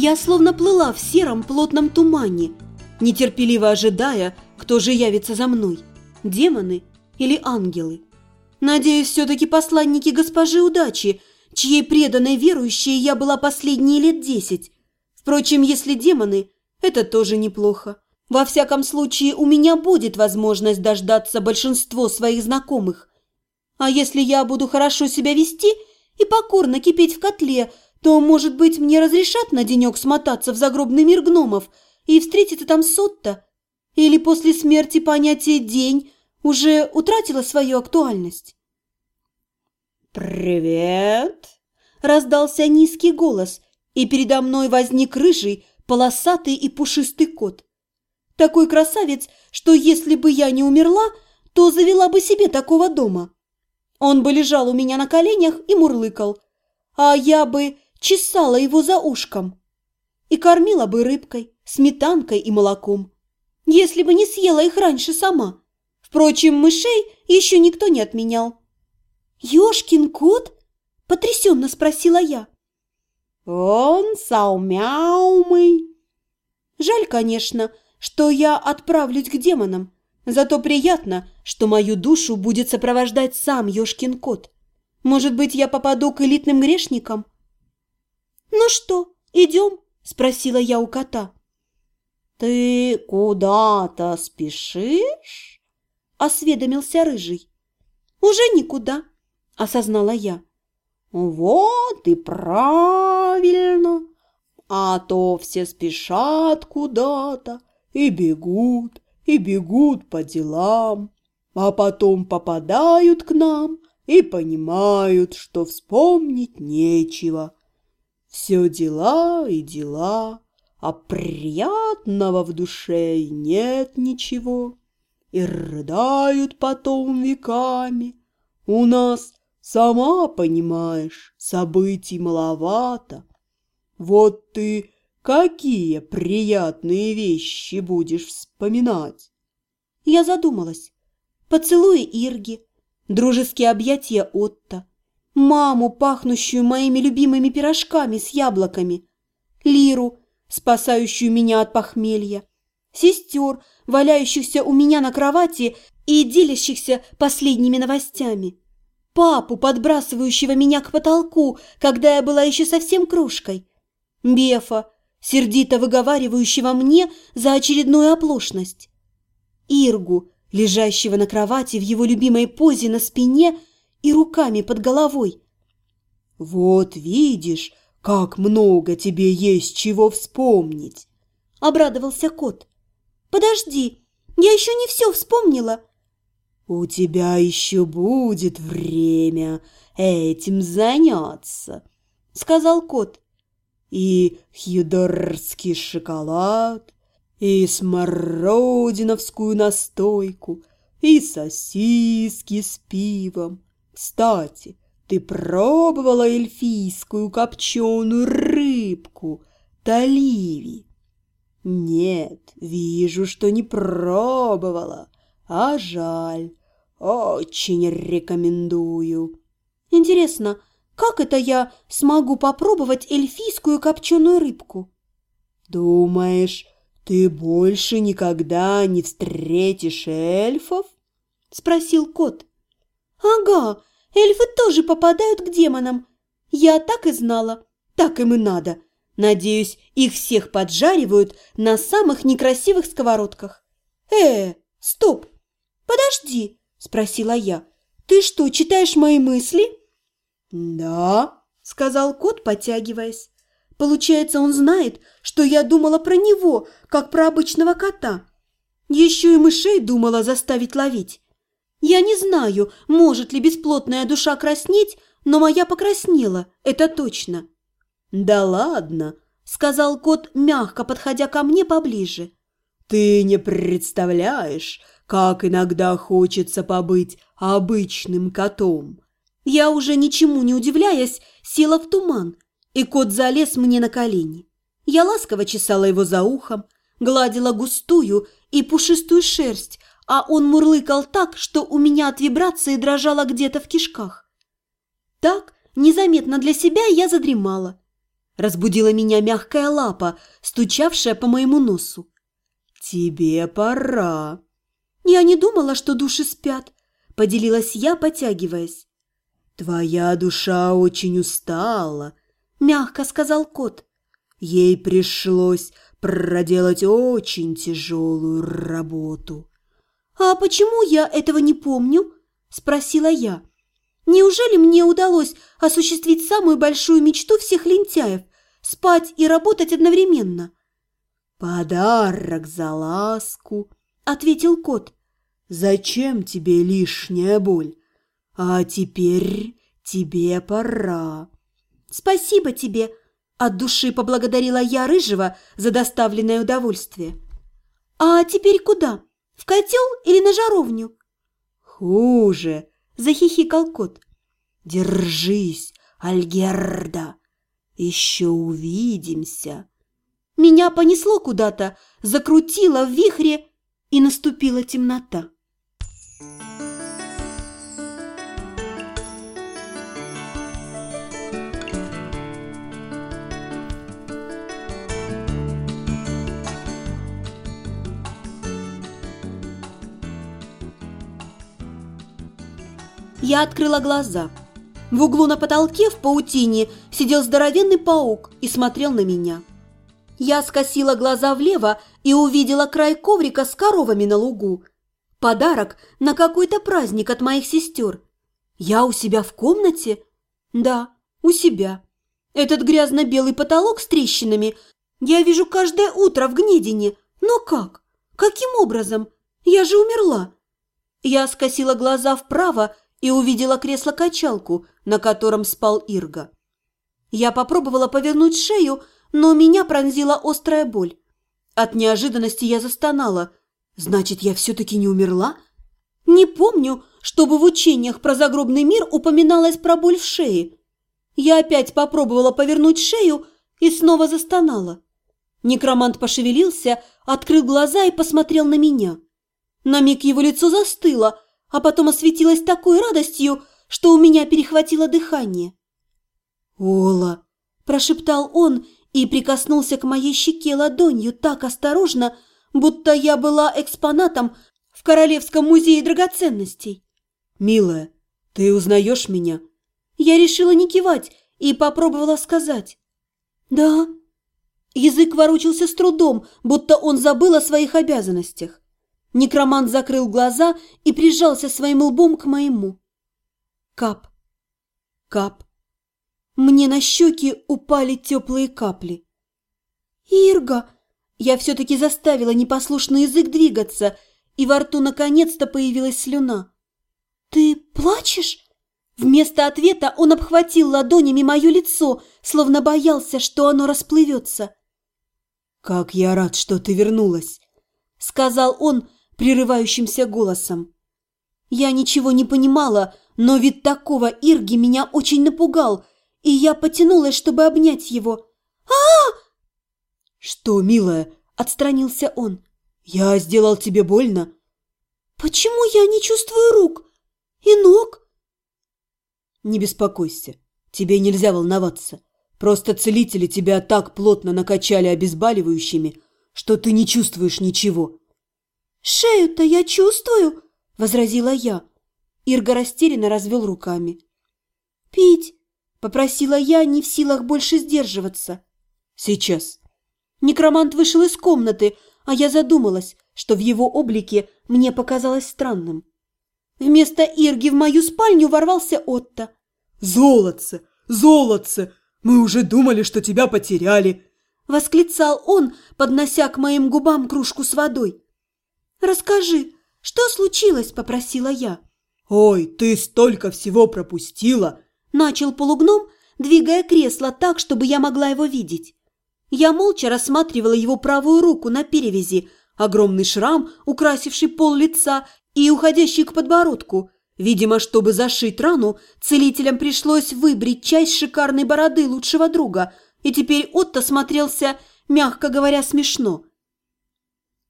Я словно плыла в сером плотном тумане, нетерпеливо ожидая, кто же явится за мной – демоны или ангелы. Надеюсь, все-таки посланники госпожи удачи, чьей преданной верующей я была последние лет десять. Впрочем, если демоны, это тоже неплохо. Во всяком случае, у меня будет возможность дождаться большинство своих знакомых. А если я буду хорошо себя вести и покорно кипеть в котле, то, может быть, мне разрешат на денек смотаться в загробный мир гномов и встретиться там с Отто? Или после смерти понятие «день» уже утратило свою актуальность? «Привет!» – раздался низкий голос, и передо мной возник рыжий, полосатый и пушистый кот. Такой красавец, что если бы я не умерла, то завела бы себе такого дома. Он бы лежал у меня на коленях и мурлыкал, а я бы чесала его за ушком и кормила бы рыбкой, сметанкой и молоком, если бы не съела их раньше сама. Впрочем, мышей еще никто не отменял. «Ешкин кот?» – потрясенно спросила я. «Он саумяумый». Жаль, конечно, – что я отправлюсь к демонам. Зато приятно, что мою душу будет сопровождать сам Ёшкин кот. Может быть, я попаду к элитным грешникам? «Ну что, идем?» – спросила я у кота. «Ты куда-то спешишь?» – осведомился рыжий. «Уже никуда», – осознала я. «Вот и правильно, а то все спешат куда-то, и бегут, и бегут по делам, а потом попадают к нам и понимают, что вспомнить нечего. Все дела и дела, а приятного в душе нет ничего. И рыдают потом веками. У нас, сама понимаешь, событий маловато. Вот ты Какие приятные вещи будешь вспоминать? Я задумалась. Поцелуи Ирги, дружеские объятия Отто, маму, пахнущую моими любимыми пирожками с яблоками, Лиру, спасающую меня от похмелья, сестер, валяющихся у меня на кровати и делящихся последними новостями, папу, подбрасывающего меня к потолку, когда я была еще совсем кружкой, Бефа, сердито выговаривающего мне за очередную оплошность. Иргу, лежащего на кровати в его любимой позе на спине и руками под головой. «Вот видишь, как много тебе есть чего вспомнить!» – обрадовался кот. «Подожди, я еще не все вспомнила!» «У тебя еще будет время этим заняться!» – сказал кот и хьюдорский шоколад, и смородиновскую настойку, и сосиски с пивом. Кстати, ты пробовала эльфийскую копченую рыбку, таливи? Нет, вижу, что не пробовала, а жаль. Очень рекомендую. Интересно, как это я смогу попробовать эльфийскую копченую рыбку? Думаешь, ты больше никогда не встретишь эльфов? Спросил кот. Ага, эльфы тоже попадают к демонам. Я так и знала. Так им и надо. Надеюсь, их всех поджаривают на самых некрасивых сковородках. Э, стоп! Подожди, спросила я. Ты что, читаешь мои мысли? «Да», — сказал кот, потягиваясь. «Получается, он знает, что я думала про него, как про обычного кота. Еще и мышей думала заставить ловить. Я не знаю, может ли бесплотная душа краснеть, но моя покраснела, это точно». «Да ладно», — сказал кот, мягко подходя ко мне поближе. «Ты не представляешь, как иногда хочется побыть обычным котом». Я уже ничему не удивляясь, села в туман, и кот залез мне на колени. Я ласково чесала его за ухом, гладила густую и пушистую шерсть, а он мурлыкал так, что у меня от вибрации дрожало где-то в кишках. Так, незаметно для себя, я задремала. Разбудила меня мягкая лапа, стучавшая по моему носу. «Тебе пора». «Я не думала, что души спят», – поделилась я, потягиваясь. «Твоя душа очень устала», – мягко сказал кот. «Ей пришлось проделать очень тяжелую работу». «А почему я этого не помню?» – спросила я. «Неужели мне удалось осуществить самую большую мечту всех лентяев – спать и работать одновременно?» «Подарок за ласку», – ответил кот. «Зачем тебе лишняя боль? А теперь тебе пора». «Спасибо тебе», – от души поблагодарила я Рыжего за доставленное удовольствие. «А теперь куда?» В котел или на жаровню?» «Хуже!» – захихикал кот. «Держись, Альгерда! Еще увидимся!» Меня понесло куда-то, закрутило в вихре, и наступила темнота. Я открыла глаза. В углу на потолке в паутине сидел здоровенный паук и смотрел на меня. Я скосила глаза влево и увидела край коврика с коровами на лугу. Подарок на какой-то праздник от моих сестер. Я у себя в комнате? Да, у себя. Этот грязно-белый потолок с трещинами я вижу каждое утро в гнедине. Но как? Каким образом? Я же умерла. Я скосила глаза вправо и увидела кресло-качалку, на котором спал Ирга. Я попробовала повернуть шею, но меня пронзила острая боль. От неожиданности я застонала. Значит, я все-таки не умерла? Не помню, чтобы в учениях про загробный мир упоминалось про боль в шее. Я опять попробовала повернуть шею и снова застонала. Некромант пошевелился, открыл глаза и посмотрел на меня. На миг его лицо застыло – а потом осветилась такой радостью, что у меня перехватило дыхание. «Ола!» – прошептал он и прикоснулся к моей щеке ладонью так осторожно, будто я была экспонатом в Королевском музее драгоценностей. «Милая, ты узнаешь меня?» Я решила не кивать и попробовала сказать. «Да». Язык ворочался с трудом, будто он забыл о своих обязанностях. Некромант закрыл глаза и прижался своим лбом к моему. Кап, кап. Мне на щеки упали теплые капли. «Ирга!» Я все-таки заставила непослушный язык двигаться, и во рту наконец-то появилась слюна. «Ты плачешь?» Вместо ответа он обхватил ладонями мое лицо, словно боялся, что оно расплывется. «Как я рад, что ты вернулась!» — сказал он, прерывающимся голосом. Я ничего не понимала, но вид такого Ирги меня очень напугал, и я потянулась, чтобы обнять его. а, -а, -а! «Что, милая?» – отстранился он. «Я сделал тебе больно?» «Почему я не чувствую рук и ног?» «Не беспокойся, тебе нельзя волноваться. Просто целители тебя так плотно накачали обезболивающими, что ты не чувствуешь ничего. «Шею-то я чувствую!» – возразила я. Ирга растерянно развел руками. «Пить!» – попросила я, не в силах больше сдерживаться. «Сейчас!» Некромант вышел из комнаты, а я задумалась, что в его облике мне показалось странным. Вместо Ирги в мою спальню ворвался Отто. «Золотце! Золотце! Мы уже думали, что тебя потеряли!» Восклицал он, поднося к моим губам кружку с водой. «Расскажи, что случилось?» – попросила я. «Ой, ты столько всего пропустила!» – начал полугном, двигая кресло так, чтобы я могла его видеть. Я молча рассматривала его правую руку на перевязи, огромный шрам, украсивший пол лица и уходящий к подбородку. Видимо, чтобы зашить рану, целителям пришлось выбрить часть шикарной бороды лучшего друга, и теперь Отто смотрелся, мягко говоря, смешно –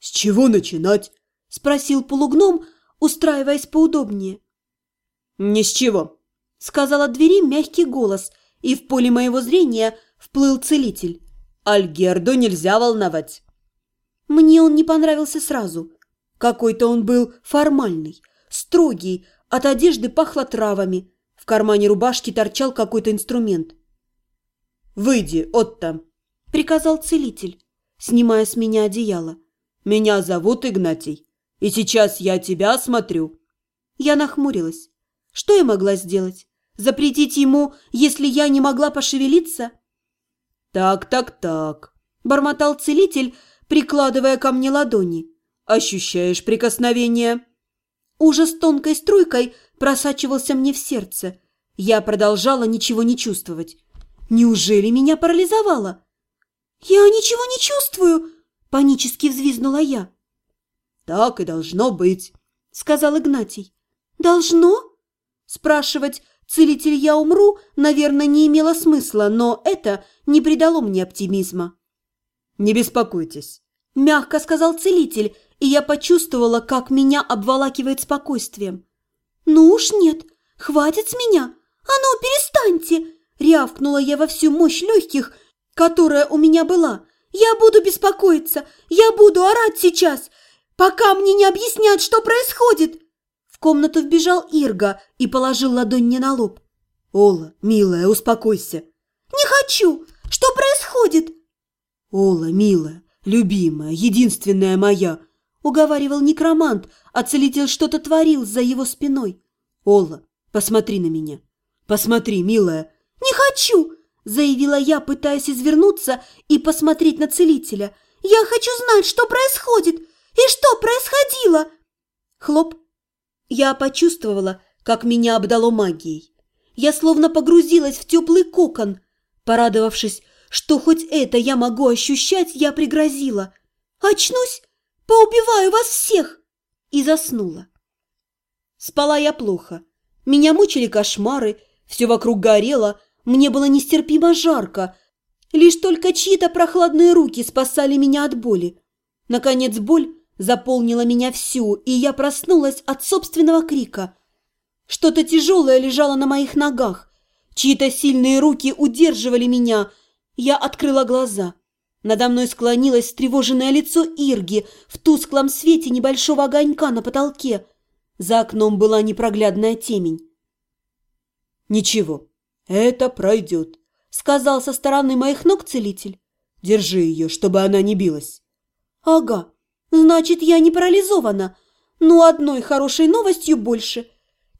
«С чего начинать?» – спросил полугном, устраиваясь поудобнее. «Ни с чего», – сказал от двери мягкий голос, и в поле моего зрения вплыл целитель. Альгерду нельзя волновать. Мне он не понравился сразу. Какой-то он был формальный, строгий, от одежды пахло травами. В кармане рубашки торчал какой-то инструмент. «Выйди, Отто!» – приказал целитель, снимая с меня одеяло. «Меня зовут Игнатий, и сейчас я тебя осмотрю». Я нахмурилась. Что я могла сделать? Запретить ему, если я не могла пошевелиться? «Так, так, так», – бормотал целитель, прикладывая ко мне ладони. «Ощущаешь прикосновение?» Ужас тонкой струйкой просачивался мне в сердце. Я продолжала ничего не чувствовать. Неужели меня парализовало? «Я ничего не чувствую!» – панически взвизгнула я. «Так и должно быть», – сказал Игнатий. «Должно?» Спрашивать, целитель я умру, наверное, не имело смысла, но это не придало мне оптимизма. «Не беспокойтесь», – мягко сказал целитель, и я почувствовала, как меня обволакивает спокойствием. «Ну уж нет, хватит с меня! А ну, перестаньте!» – рявкнула я во всю мощь легких, которая у меня была. «Я буду беспокоиться! Я буду орать сейчас, пока мне не объяснят, что происходит!» В комнату вбежал Ирга и положил ладонь мне на лоб. «Ола, милая, успокойся!» «Не хочу! Что происходит?» «Ола, милая, любимая, единственная моя!» Уговаривал некромант, а целитель что-то творил за его спиной. «Ола, посмотри на меня! Посмотри, милая!» «Не хочу!» – заявила я, пытаясь извернуться и посмотреть на целителя. «Я хочу знать, что происходит и что происходило!» Хлоп! Я почувствовала, как меня обдало магией. Я словно погрузилась в теплый кокон. Порадовавшись, что хоть это я могу ощущать, я пригрозила. «Очнусь, поубиваю вас всех!» И заснула. Спала я плохо. Меня мучили кошмары, все вокруг горело, мне было нестерпимо жарко. Лишь только чьи-то прохладные руки спасали меня от боли. Наконец боль заполнила меня всю, и я проснулась от собственного крика. Что-то тяжелое лежало на моих ногах. Чьи-то сильные руки удерживали меня. Я открыла глаза. Надо мной склонилось встревоженное лицо Ирги в тусклом свете небольшого огонька на потолке. За окном была непроглядная темень. «Ничего, это пройдет», — сказал со стороны моих ног целитель. «Держи ее, чтобы она не билась». «Ага, значит, я не парализована. Но одной хорошей новостью больше.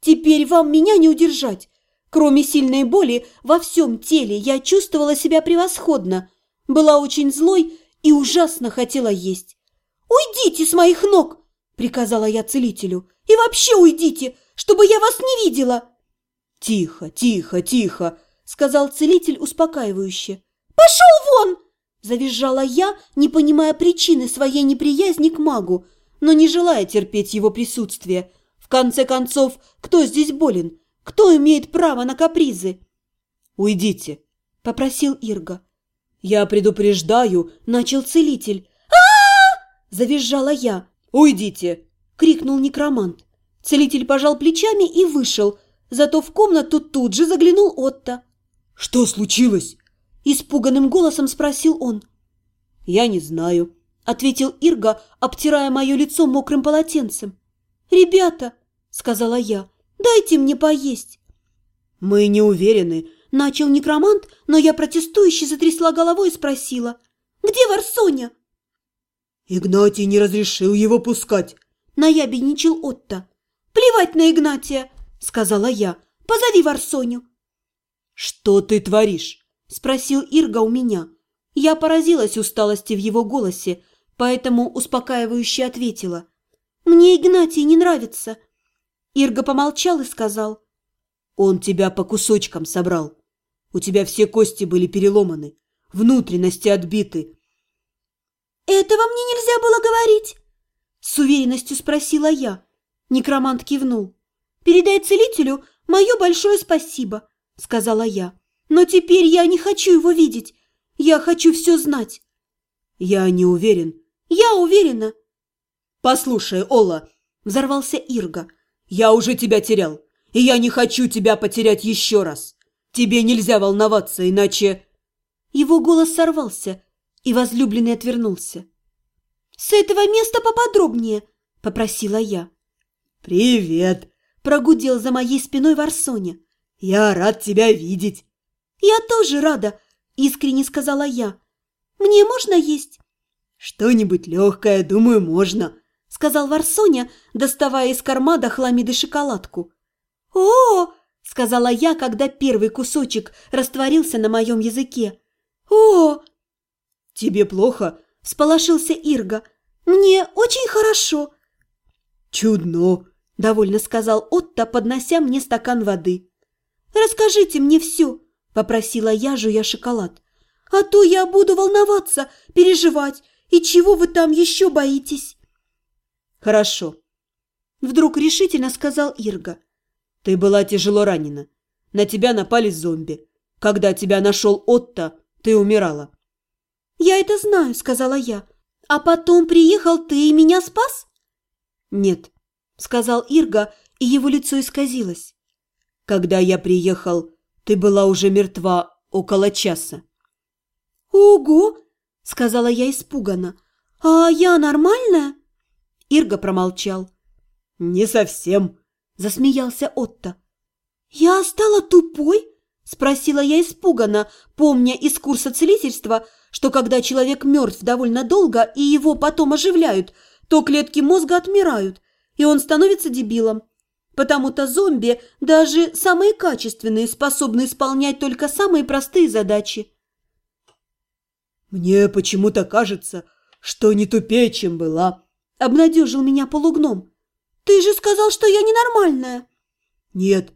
Теперь вам меня не удержать. Кроме сильной боли во всем теле я чувствовала себя превосходно. Была очень злой и ужасно хотела есть. «Уйдите с моих ног!» – приказала я целителю. «И вообще уйдите, чтобы я вас не видела!» «Тихо, тихо, тихо!» – сказал целитель успокаивающе. «Пошел вон!» – завизжала я, не понимая причины своей неприязни к магу, но не желая терпеть его присутствие. В конце концов, кто здесь болен? Кто имеет право на капризы? «Уйдите!» – попросил Ирга. «Я предупреждаю!» – начал целитель. а завизжала я. «Уйдите!» – крикнул некромант. Целитель пожал плечами и вышел – Зато в комнату тут же заглянул Отто. «Что случилось?» Испуганным голосом спросил он. «Я не знаю», — ответил Ирга, обтирая мое лицо мокрым полотенцем. «Ребята», — сказала я, — «дайте мне поесть». «Мы не уверены», — начал некромант, но я протестующе затрясла головой и спросила. «Где Варсоня?» «Игнатий не разрешил его пускать», — наябедничал Отто. «Плевать на Игнатия!» – сказала я. «Позови Варсоню». «Что ты творишь?» – спросил Ирга у меня. Я поразилась усталости в его голосе, поэтому успокаивающе ответила. «Мне Игнатий не нравится». Ирга помолчал и сказал. «Он тебя по кусочкам собрал. У тебя все кости были переломаны, внутренности отбиты». «Этого мне нельзя было говорить?» С уверенностью спросила я. Некромант кивнул. «Передай целителю мое большое спасибо», — сказала я. «Но теперь я не хочу его видеть. Я хочу все знать». «Я не уверен». «Я уверена». «Послушай, Ола», — взорвался Ирга, — «я уже тебя терял, и я не хочу тебя потерять еще раз. Тебе нельзя волноваться, иначе...» Его голос сорвался, и возлюбленный отвернулся. «С этого места поподробнее!» – попросила я. «Привет!» – прогудел за моей спиной Варсоня. «Я рад тебя видеть!» «Я тоже рада!» – искренне сказала я. «Мне можно есть?» «Что-нибудь легкое, думаю, можно», – сказал Варсоня, доставая из кармана хламиды шоколадку. «О!», -о – сказала я, когда первый кусочек растворился на моем языке. «О!» «Тебе плохо?» – всполошился Ирга. «Мне очень хорошо». «Чудно!» – довольно сказал Отто, поднося мне стакан воды. «Расскажите мне все!» – попросила я, жуя шоколад. «А то я буду волноваться, переживать. И чего вы там еще боитесь?» «Хорошо», – вдруг решительно сказал Ирга. «Ты была тяжело ранена. На тебя напали зомби. Когда тебя нашел Отто, ты умирала». «Я это знаю», – сказала я. «А потом приехал ты и меня спас?» «Нет», – сказал Ирга, и его лицо исказилось. «Когда я приехал, ты была уже мертва около часа». «Ого!» – сказала я испуганно. «А я нормальная?» Ирга промолчал. «Не совсем», – засмеялся Отто. «Я стала тупой?» – спросила я испуганно, помня из курса целительства, что когда человек мертв довольно долго и его потом оживляют, то клетки мозга отмирают, и он становится дебилом. Потому-то зомби, даже самые качественные, способны исполнять только самые простые задачи. «Мне почему-то кажется, что не тупее, чем была», – обнадежил меня полугном. «Ты же сказал, что я ненормальная!» «Нет,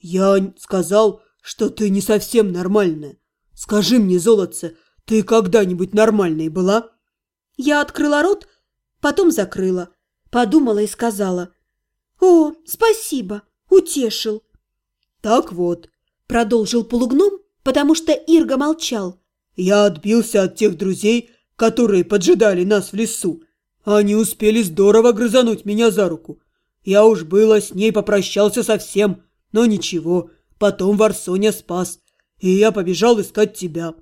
я сказал, что ты не совсем нормальная. Скажи мне, золотце, ты когда-нибудь нормальной была?» Я открыла рот, потом закрыла, подумала и сказала. «О, спасибо, утешил». «Так вот», – продолжил полугном, потому что Ирга молчал. «Я отбился от тех друзей, которые поджидали нас в лесу. Они успели здорово грызануть меня за руку. Я уж было с ней попрощался совсем, но ничего, потом Варсоня спас, и я побежал искать тебя.